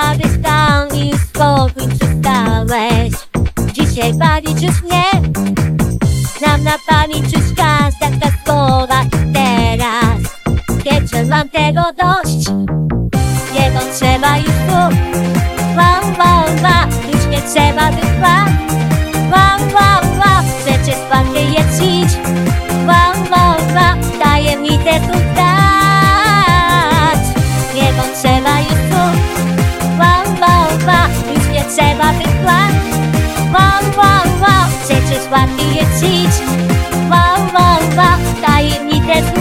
abyś tam i spokój przestałeś. Dzisiaj bawić już nie. Znam na pamięć już każda ta słowa i teraz. Wieczór mam tego dość Nie potrzeba już słów. Wow, wow, wow Już nie trzeba wychwać Wow, wow, wow Przecież łatwiej je dziś Już nie trzeba wychwać Wow, wow, wow Przecież łatwiej je dziś Wow, wow, wow Tajemnice tu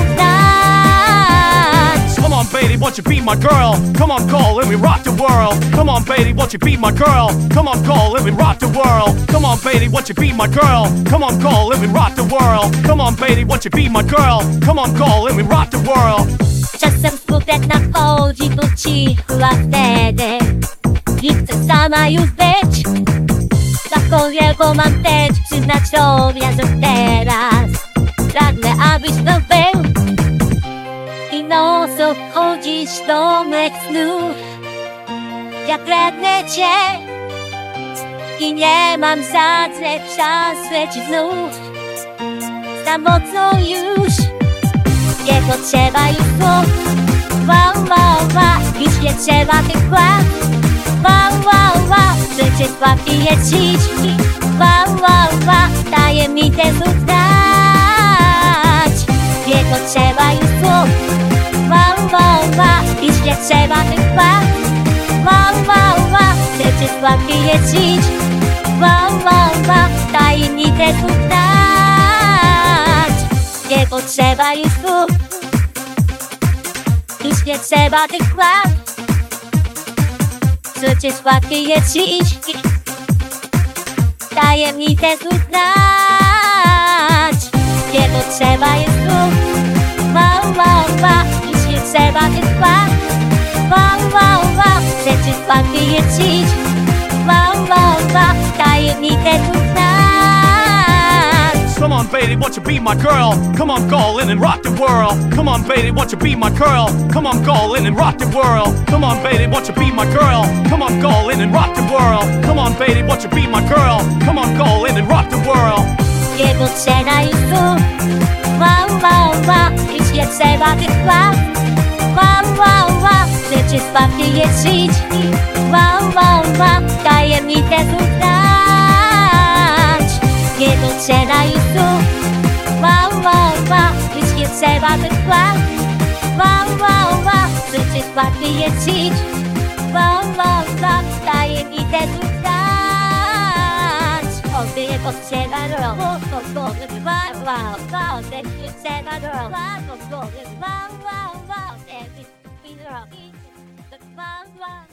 Come on, baby, won't you be my girl? Come on, call, let me rock the world. Come on, baby, won't you be my girl? Come on, call, let me rock the world. Come on, baby, won't you be my girl? Come on, call, let me rock the world. Come on, baby, won't you be my girl? Come on, call, let me rock the world. Czasem skutek nadchodzi tu cicho, wtedy sama już być Taką wielką mam też przyznać sobie, że teraz. Pragnę, abyś to był. I nocą wchodzisz do mych snów Ja pragnę cię. I nie mam zadrzeć szansy ci znów. Za mocno już. Nie potrzeba już słów. Wow, wow, wow. Już nie trzeba tych kłam. Wow, wow, wow Przecież łatwiej jest dziś. Wow, wow, wow Tajemnice znów znać. Nie potrzeba już słów Wow, wow, wow Już nie trzeba tych kłam Wow, wow, wow Przecież łatwiej jest dziś. Wow, wow, wow Tajemnice znów znać. Nie potrzeba już słów Już nie trzeba tych kłam Przecież łatwiej jest dziś. Tajemnice znów znać. Nie potrzeba jest słów Wow, wow, wow. Nie trzeba tych kłam Wow, wow, wow. Przecież łatwiej jest dziś. Wow, wow, wow. Tajemnice znów znać baby, won't you be my girl? Come on, call in and rock the world. Come on, baby, won't you be my girl? Come on, call in and rock the world. Come on, baby, won't you be my girl? Come on, call in and rock the world. Come on, baby, won't you be my girl? Come on, call in and rock the world. Nie potrzeba już Wow, wow, wow Wow, wow, wow Wow, wow, save up and. Wow, wow, wow, this is what we teach. Wow, wow, wow, dying in the dance. Oh, people say that girl. Wow, wow, wow, wow, they should girl. Wow, wow, wow, wow, wow, girl. Wow, wow, Wow!